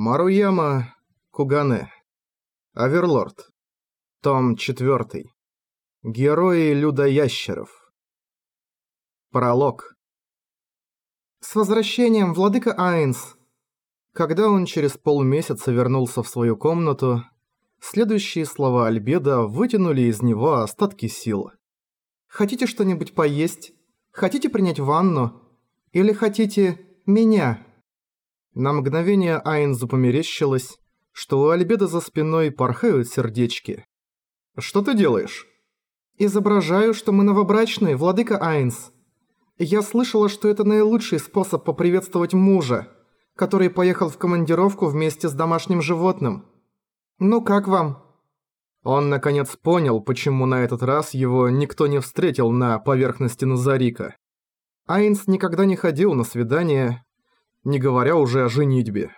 Маруяма Кугане. Аверлорд. Том 4. Герои людоящеров. Пролог. С возвращением, владыка Айнс. Когда он через полмесяца вернулся в свою комнату, следующие слова Альбеда вытянули из него остатки сил. «Хотите что-нибудь поесть? Хотите принять ванну? Или хотите меня?» На мгновение Айнзу померещилось, что у Альбеда за спиной порхают сердечки. «Что ты делаешь?» «Изображаю, что мы новобрачные, владыка Айнс. Я слышала, что это наилучший способ поприветствовать мужа, который поехал в командировку вместе с домашним животным. Ну как вам?» Он наконец понял, почему на этот раз его никто не встретил на поверхности Назарика. Айнс никогда не ходил на свидания, не говоря уже о женитьбе.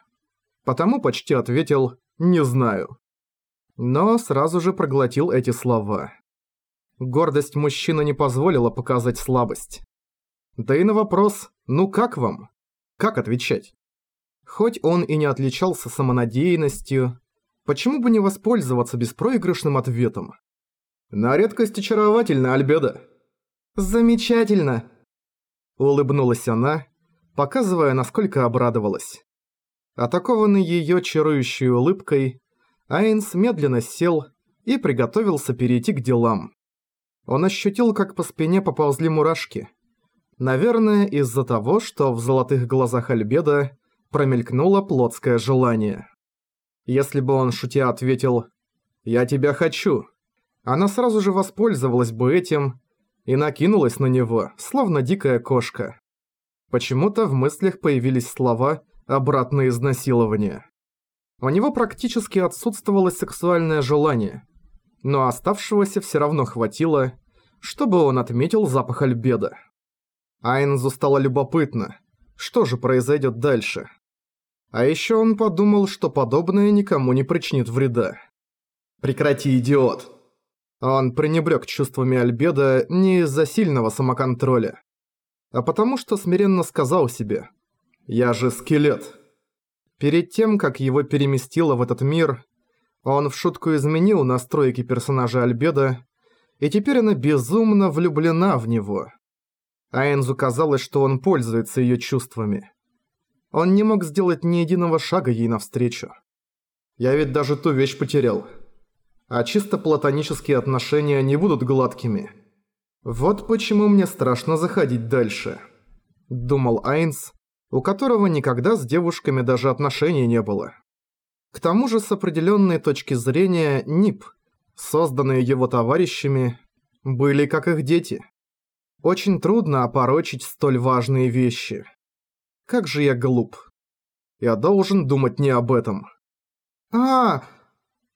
Потому почти ответил «не знаю». Но сразу же проглотил эти слова. Гордость мужчины не позволила показать слабость. Да и на вопрос «ну как вам?» Как отвечать? Хоть он и не отличался самонадеянностью, почему бы не воспользоваться беспроигрышным ответом? «На редкость очаровательно, Альбеда!» «Замечательно!» Улыбнулась она, показывая, насколько обрадовалась. Атакованный её чарующей улыбкой, Айнс медленно сел и приготовился перейти к делам. Он ощутил, как по спине поползли мурашки. Наверное, из-за того, что в золотых глазах Альбеда промелькнуло плотское желание. Если бы он, шутя, ответил «Я тебя хочу», она сразу же воспользовалась бы этим и накинулась на него, словно дикая кошка. Почему-то в мыслях появились слова «обратное изнасилование». У него практически отсутствовало сексуальное желание, но оставшегося все равно хватило, чтобы он отметил запах альбеда. Айнзу стало любопытно, что же произойдет дальше. А еще он подумал, что подобное никому не причинит вреда. «Прекрати, идиот!» Он пренебрег чувствами Альбеда не из-за сильного самоконтроля а потому что смиренно сказал себе «Я же скелет». Перед тем, как его переместило в этот мир, он в шутку изменил настройки персонажа Альбеда, и теперь она безумно влюблена в него. А Энзу казалось, что он пользуется ее чувствами. Он не мог сделать ни единого шага ей навстречу. Я ведь даже ту вещь потерял. А чисто платонические отношения не будут гладкими. «Вот почему мне страшно заходить дальше», – думал Айнс, у которого никогда с девушками даже отношений не было. К тому же с определенной точки зрения НИП, созданные его товарищами, были как их дети. Очень трудно опорочить столь важные вещи. Как же я глуп. Я должен думать не об этом. а,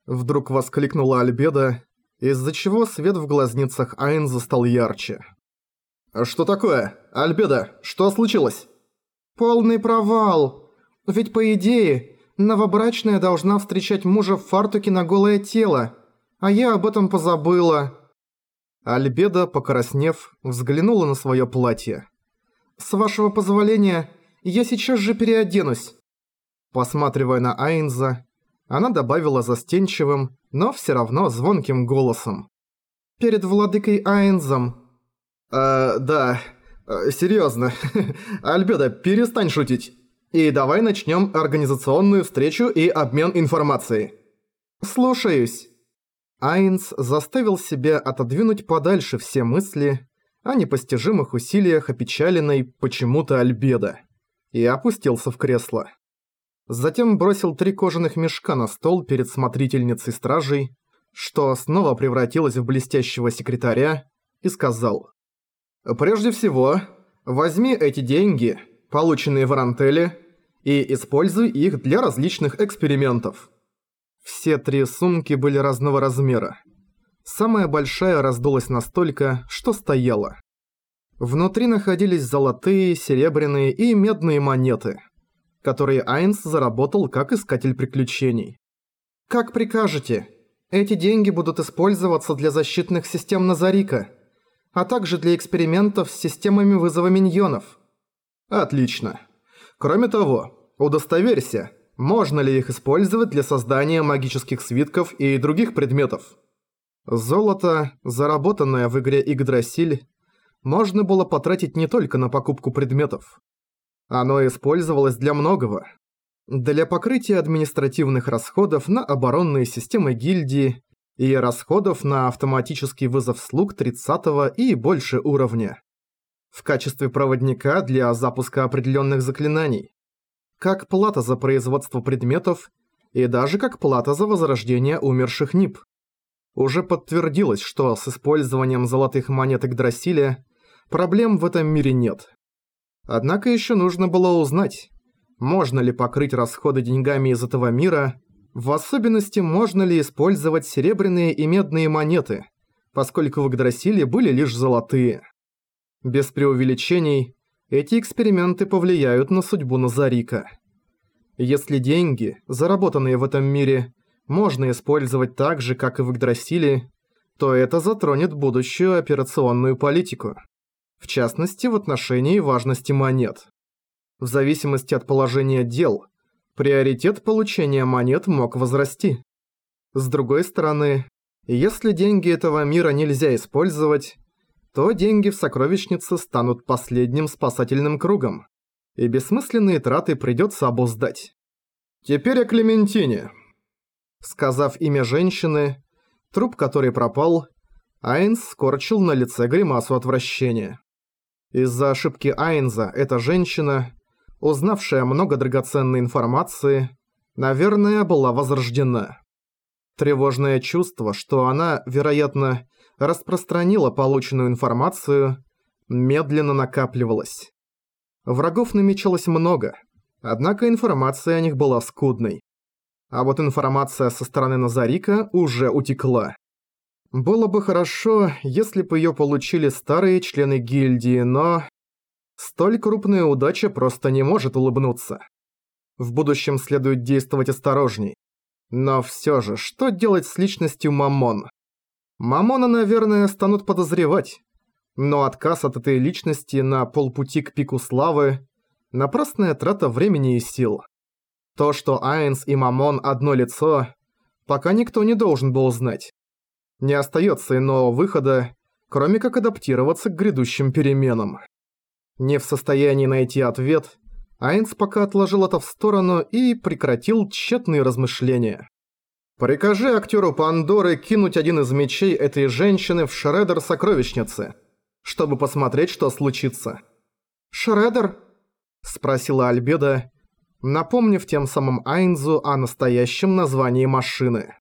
Вдруг воскликнула Альбеда, из-за чего свет в глазницах Айнза стал ярче. «Что такое? Альбеда, что случилось?» «Полный провал. Ведь по идее, новобрачная должна встречать мужа в фартуке на голое тело, а я об этом позабыла». Альбеда, покраснев, взглянула на свое платье. «С вашего позволения, я сейчас же переоденусь». Посматривая на Айнза, она добавила застенчивым, но все равно звонким голосом. «Перед владыкой Айнзом». «Э, да, э, серьезно. Альбеда, перестань шутить. И давай начнем организационную встречу и обмен информацией». «Слушаюсь». Айнс заставил себя отодвинуть подальше все мысли о непостижимых усилиях опечаленной почему-то Альбеда и опустился в кресло. Затем бросил три кожаных мешка на стол перед смотрительницей стражей, что снова превратилось в блестящего секретаря, и сказал. «Прежде всего, возьми эти деньги, полученные в Арантеле, и используй их для различных экспериментов». Все три сумки были разного размера. Самая большая раздулась настолько, что стояла. Внутри находились золотые, серебряные и медные монеты – которые Айнс заработал как искатель приключений. «Как прикажете. Эти деньги будут использоваться для защитных систем Назарика, а также для экспериментов с системами вызова миньонов». «Отлично. Кроме того, удостоверься, Можно ли их использовать для создания магических свитков и других предметов? Золото, заработанное в игре Игдрасиль, можно было потратить не только на покупку предметов. Оно использовалось для многого. Для покрытия административных расходов на оборонные системы гильдии и расходов на автоматический вызов слуг 30 и больше уровня. В качестве проводника для запуска определенных заклинаний. Как плата за производство предметов и даже как плата за возрождение умерших НИП. Уже подтвердилось, что с использованием золотых монет Игдрасиля проблем в этом мире нет. Однако еще нужно было узнать, можно ли покрыть расходы деньгами из этого мира, в особенности можно ли использовать серебряные и медные монеты, поскольку в Игдрасиле были лишь золотые. Без преувеличений, эти эксперименты повлияют на судьбу Назарика. Если деньги, заработанные в этом мире, можно использовать так же, как и в Игдрасиле, то это затронет будущую операционную политику. В частности, в отношении важности монет. В зависимости от положения дел, приоритет получения монет мог возрасти. С другой стороны, если деньги этого мира нельзя использовать, то деньги в сокровищнице станут последним спасательным кругом, и бессмысленные траты придется обуздать. Теперь о Клементине. Сказав имя женщины, труп которой пропал, Айнс скорчил на лице гримасу отвращения. Из-за ошибки Айнза эта женщина, узнавшая много драгоценной информации, наверное, была возрождена. Тревожное чувство, что она, вероятно, распространила полученную информацию, медленно накапливалось. Врагов намечалось много, однако информация о них была скудной. А вот информация со стороны Назарика уже утекла. Было бы хорошо, если бы её получили старые члены гильдии, но... Столь крупная удача просто не может улыбнуться. В будущем следует действовать осторожней. Но всё же, что делать с личностью Мамон? Мамона, наверное, станут подозревать. Но отказ от этой личности на полпути к пику славы – напрасная трата времени и сил. То, что Айнс и Мамон одно лицо, пока никто не должен был знать. Не остается иного выхода, кроме как адаптироваться к грядущим переменам. Не в состоянии найти ответ, Айнс пока отложил это в сторону и прекратил тщетные размышления. «Прикажи актеру Пандоры кинуть один из мечей этой женщины в Шредер сокровищницы, чтобы посмотреть, что случится». «Шредер?» – спросила Альбеда, напомнив тем самым Айнзу о настоящем названии машины.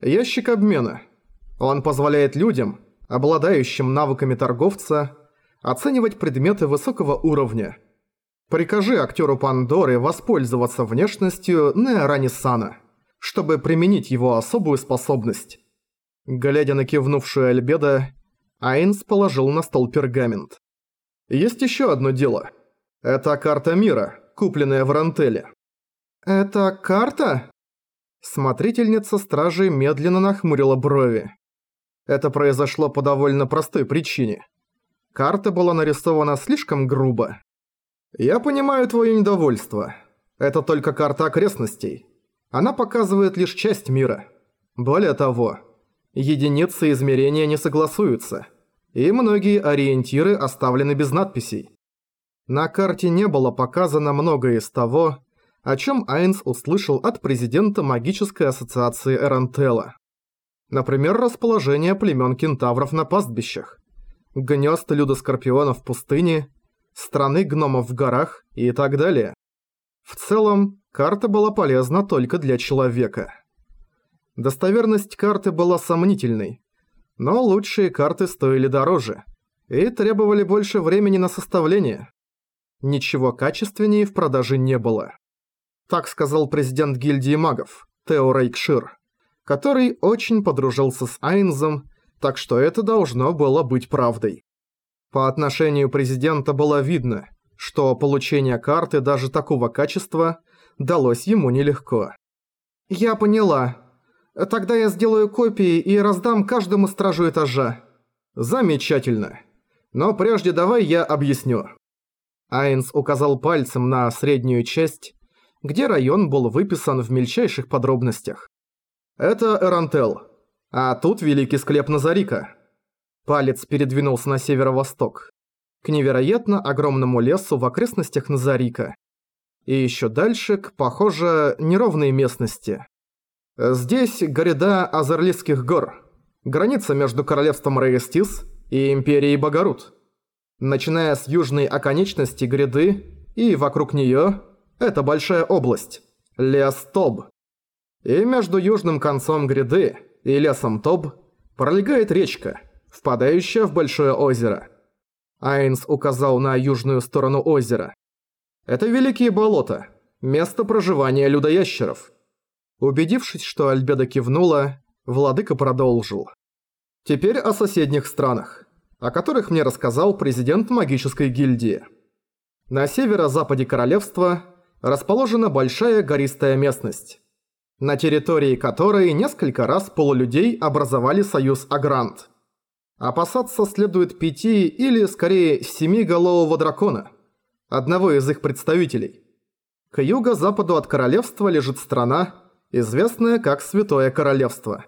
«Ящик обмена. Он позволяет людям, обладающим навыками торговца, оценивать предметы высокого уровня. Прикажи актеру Пандоры воспользоваться внешностью Неораnisана, чтобы применить его особую способность». Глядя на кивнувшую Альбеда, Айнс положил на стол пергамент. «Есть еще одно дело. Это карта мира» купленная в Рантеле. «Это карта?» Смотрительница стражи медленно нахмурила брови. Это произошло по довольно простой причине. Карта была нарисована слишком грубо. «Я понимаю твое недовольство. Это только карта окрестностей. Она показывает лишь часть мира. Более того, единицы измерения не согласуются, и многие ориентиры оставлены без надписей. На карте не было показано многое из того, о чем Айнс услышал от президента магической ассоциации Эрантела. Например, расположение племен кентавров на пастбищах, гнезд людоскорпионов в пустыне, страны гномов в горах и так далее. В целом, карта была полезна только для человека. Достоверность карты была сомнительной, но лучшие карты стоили дороже и требовали больше времени на составление. Ничего качественнее в продаже не было. Так сказал президент гильдии магов, Тео Рейкшир, который очень подружился с Айнзом, так что это должно было быть правдой. По отношению президента было видно, что получение карты даже такого качества далось ему нелегко. «Я поняла. Тогда я сделаю копии и раздам каждому стражу этажа». «Замечательно. Но прежде давай я объясню». Айнс указал пальцем на среднюю часть, где район был выписан в мельчайших подробностях. Это Эрантел, а тут Великий Склеп Назарика. Палец передвинулся на северо-восток, к невероятно огромному лесу в окрестностях Назарика. И еще дальше к, похоже, неровной местности. Здесь гряда Азерлийских гор, граница между королевством Рейстис и Империей Богорут. Начиная с южной оконечности гряды и вокруг нее это большая область – лес Тоб. И между южным концом гряды и лесом Тоб пролегает речка, впадающая в большое озеро. Айнс указал на южную сторону озера. Это Великие болота, место проживания людоящеров. Убедившись, что Альбеда кивнула, владыка продолжил. Теперь о соседних странах, о которых мне рассказал президент магической гильдии. На северо-западе королевства расположена большая гористая местность, на территории которой несколько раз полулюдей образовали союз Агрант. Опасаться следует пяти или, скорее, семиголового дракона, одного из их представителей. К юго-западу от королевства лежит страна, известная как Святое Королевство.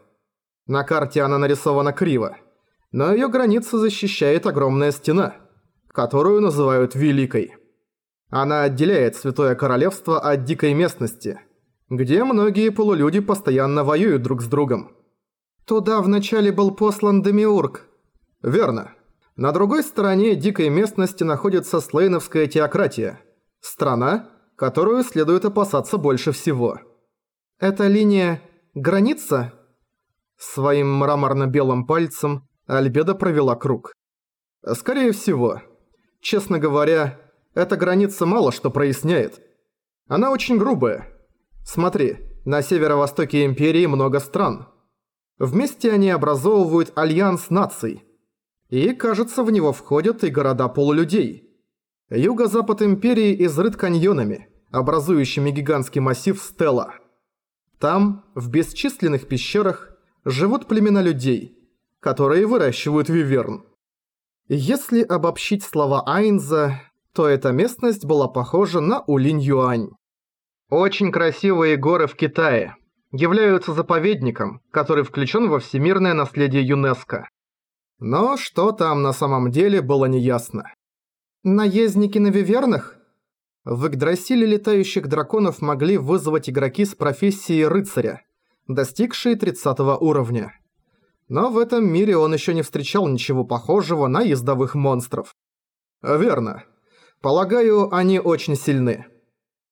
На карте она нарисована криво, но ее границы защищает огромная стена, которую называют Великой. Она отделяет Святое Королевство от дикой местности, где многие полулюди постоянно воюют друг с другом. Туда вначале был послан Демиург. Верно. На другой стороне дикой местности находится Слейновская теократия. Страна, которую следует опасаться больше всего. Эта линия – граница? Своим мраморно-белым пальцем Альбеда провела круг. Скорее всего. Честно говоря, эта граница мало что проясняет. Она очень грубая. Смотри, на северо-востоке Империи много стран. Вместе они образовывают альянс наций. И, кажется, в него входят и города полулюдей. Юго-запад Империи изрыт каньонами, образующими гигантский массив Стелла. Там, в бесчисленных пещерах, живут племена людей, которые выращивают виверн. Если обобщить слова Айнза, то эта местность была похожа на Улинь-Юань. Очень красивые горы в Китае являются заповедником, который включен во всемирное наследие ЮНЕСКО. Но что там на самом деле было неясно. Наездники на вивернах? В Игдрасиле летающих драконов могли вызвать игроки с профессией рыцаря, достигшие 30 уровня. Но в этом мире он еще не встречал ничего похожего на ездовых монстров. Верно. Полагаю, они очень сильны.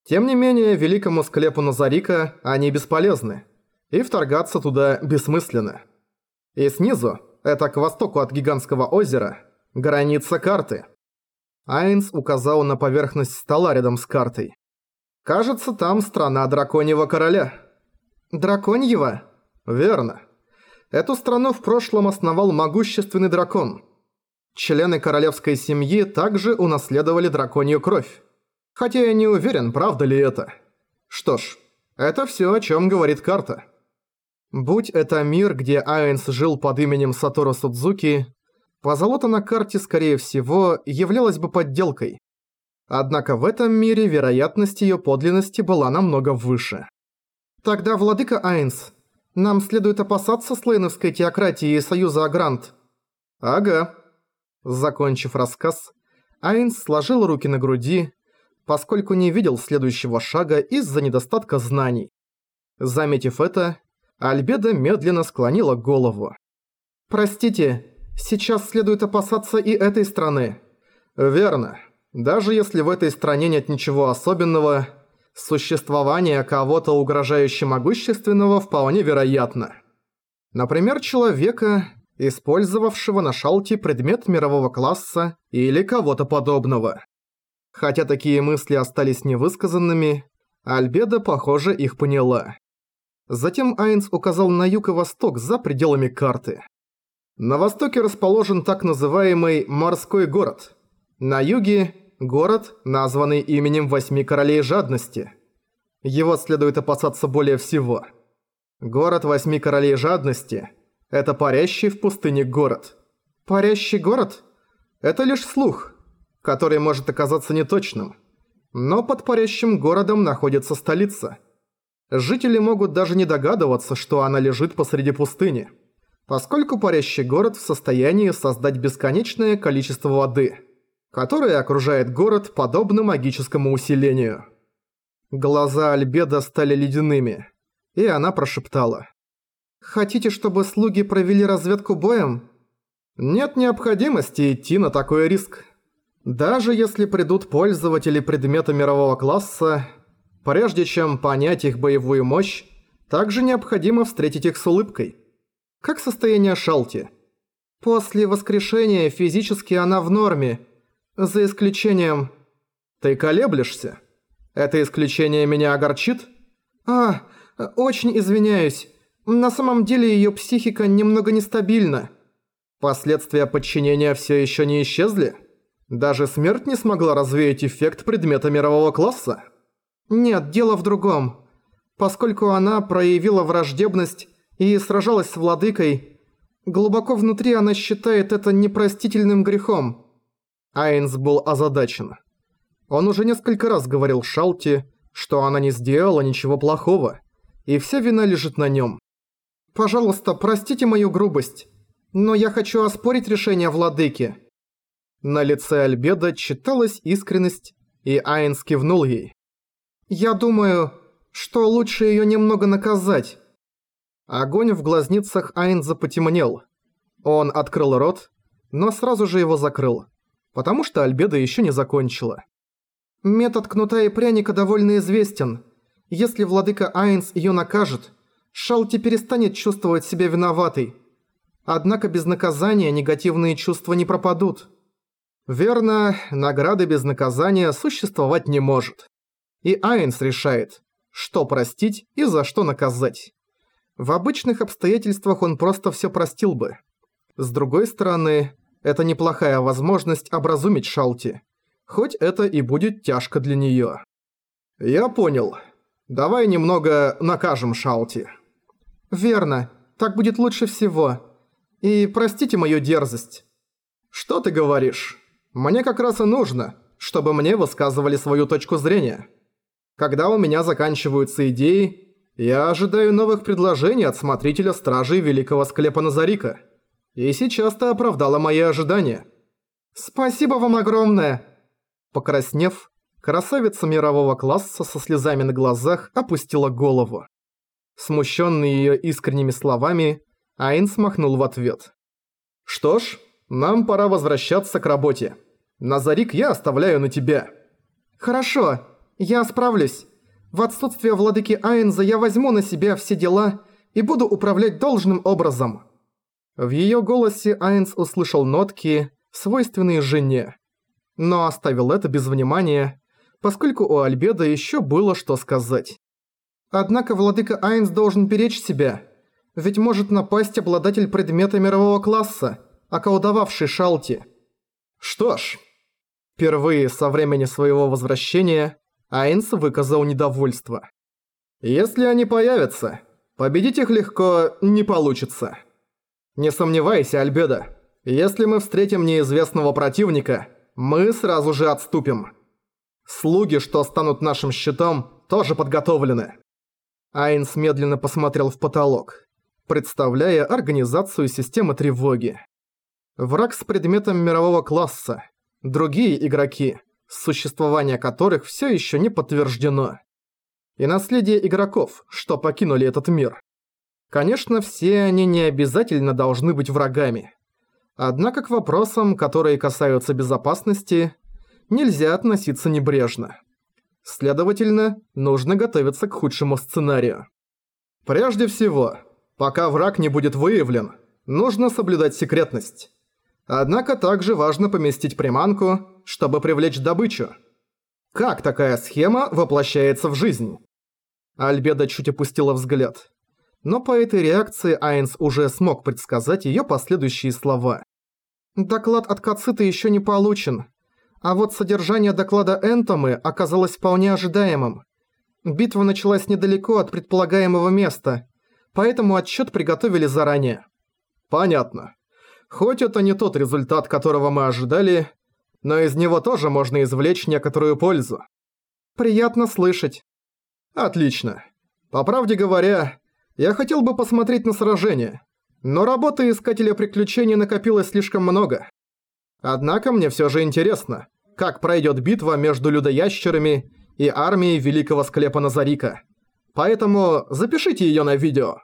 Тем не менее, великому склепу Назарика они бесполезны, и вторгаться туда бессмысленно. И снизу, это к востоку от гигантского озера, граница карты. Айнс указал на поверхность стола рядом с картой. Кажется, там страна Драконьего Короля. Драконьего? Верно. Эту страну в прошлом основал могущественный дракон – Члены королевской семьи также унаследовали драконью кровь. Хотя я не уверен, правда ли это. Что ж, это всё, о чём говорит карта. Будь это мир, где Айнс жил под именем Сатору Судзуки, позолота на карте, скорее всего, являлась бы подделкой. Однако в этом мире вероятность её подлинности была намного выше. Тогда, владыка Айнс, нам следует опасаться слейновской теократии и союза Агрант. Ага. Закончив рассказ, Айнс сложил руки на груди, поскольку не видел следующего шага из-за недостатка знаний. Заметив это, Альбеда медленно склонила голову. «Простите, сейчас следует опасаться и этой страны». «Верно. Даже если в этой стране нет ничего особенного, существование кого-то угрожающе могущественного вполне вероятно. Например, человека, использовавшего на шалте предмет мирового класса или кого-то подобного. Хотя такие мысли остались невысказанными, Альбеда, похоже, их поняла. Затем Айнс указал на юг и восток за пределами карты. На востоке расположен так называемый «морской город». На юге – город, названный именем Восьми Королей Жадности. Его следует опасаться более всего. Город Восьми Королей Жадности – это парящий в пустыне город. Парящий город? Это лишь слух, который может оказаться неточным. Но под парящим городом находится столица. Жители могут даже не догадываться, что она лежит посреди пустыни, поскольку парящий город в состоянии создать бесконечное количество воды, которое окружает город подобно магическому усилению. Глаза Альбеда стали ледяными, и она прошептала. «Хотите, чтобы слуги провели разведку боем?» «Нет необходимости идти на такой риск». Даже если придут пользователи предмета мирового класса, прежде чем понять их боевую мощь, также необходимо встретить их с улыбкой. Как состояние Шалти? После воскрешения физически она в норме, за исключением... Ты колеблешься? Это исключение меня огорчит? А, очень извиняюсь. На самом деле её психика немного нестабильна. Последствия подчинения всё ещё не исчезли? Даже смерть не смогла развеять эффект предмета мирового класса? Нет, дело в другом. Поскольку она проявила враждебность и сражалась с владыкой, глубоко внутри она считает это непростительным грехом. Айнс был озадачен. Он уже несколько раз говорил Шалти, что она не сделала ничего плохого, и вся вина лежит на нем. «Пожалуйста, простите мою грубость, но я хочу оспорить решение владыки». На лице Альбеда читалась искренность, и Айнс кивнул ей. «Я думаю, что лучше её немного наказать». Огонь в глазницах Айнза потемнел. Он открыл рот, но сразу же его закрыл, потому что Альбеда ещё не закончила. Метод кнута и пряника довольно известен. Если владыка Айнс её накажет, Шалти перестанет чувствовать себя виноватой. Однако без наказания негативные чувства не пропадут. Верно, награды без наказания существовать не может. И Айнс решает, что простить и за что наказать. В обычных обстоятельствах он просто все простил бы. С другой стороны, это неплохая возможность образумить Шалти. Хоть это и будет тяжко для нее. «Я понял. Давай немного накажем Шалти». «Верно. Так будет лучше всего. И простите мою дерзость». «Что ты говоришь?» Мне как раз и нужно, чтобы мне высказывали свою точку зрения. Когда у меня заканчиваются идеи, я ожидаю новых предложений от смотрителя стражей Великого Склепа Назарика. И сейчас ты оправдала мои ожидания. Спасибо вам огромное!» Покраснев, красавица мирового класса со слезами на глазах опустила голову. Смущенный ее искренними словами, Айн смахнул в ответ. «Что ж, нам пора возвращаться к работе. Назарик я оставляю на тебя». «Хорошо, я справлюсь. В отсутствие владыки Айнза я возьму на себя все дела и буду управлять должным образом». В её голосе Айнс услышал нотки, свойственные жене. Но оставил это без внимания, поскольку у Альбеда ещё было что сказать. Однако владыка Айнс должен беречь себя, ведь может напасть обладатель предмета мирового класса, околдовавший Шалти. Что ж, Впервые со времени своего возвращения Айнс выказал недовольство. «Если они появятся, победить их легко не получится. Не сомневайся, Альбеда, если мы встретим неизвестного противника, мы сразу же отступим. Слуги, что станут нашим щитом, тоже подготовлены». Айнс медленно посмотрел в потолок, представляя организацию системы тревоги. Враг с предметом мирового класса – другие игроки, существование которых все еще не подтверждено. И наследие игроков, что покинули этот мир. Конечно, все они не обязательно должны быть врагами. Однако к вопросам, которые касаются безопасности, нельзя относиться небрежно. Следовательно, нужно готовиться к худшему сценарию. Прежде всего, пока враг не будет выявлен, нужно соблюдать секретность. Однако также важно поместить приманку, чтобы привлечь добычу. Как такая схема воплощается в жизнь? Альбеда чуть опустила взгляд. Но по этой реакции Айнс уже смог предсказать её последующие слова. Доклад от Кацита ещё не получен. А вот содержание доклада Энтомы оказалось вполне ожидаемым. Битва началась недалеко от предполагаемого места, поэтому отчёт приготовили заранее. Понятно. Хоть это не тот результат, которого мы ожидали, но из него тоже можно извлечь некоторую пользу. Приятно слышать. Отлично. По правде говоря, я хотел бы посмотреть на сражение, но работы Искателя Приключений накопилось слишком много. Однако мне всё же интересно, как пройдёт битва между людоящерами и армией Великого Склепа Назарика. Поэтому запишите её на видео.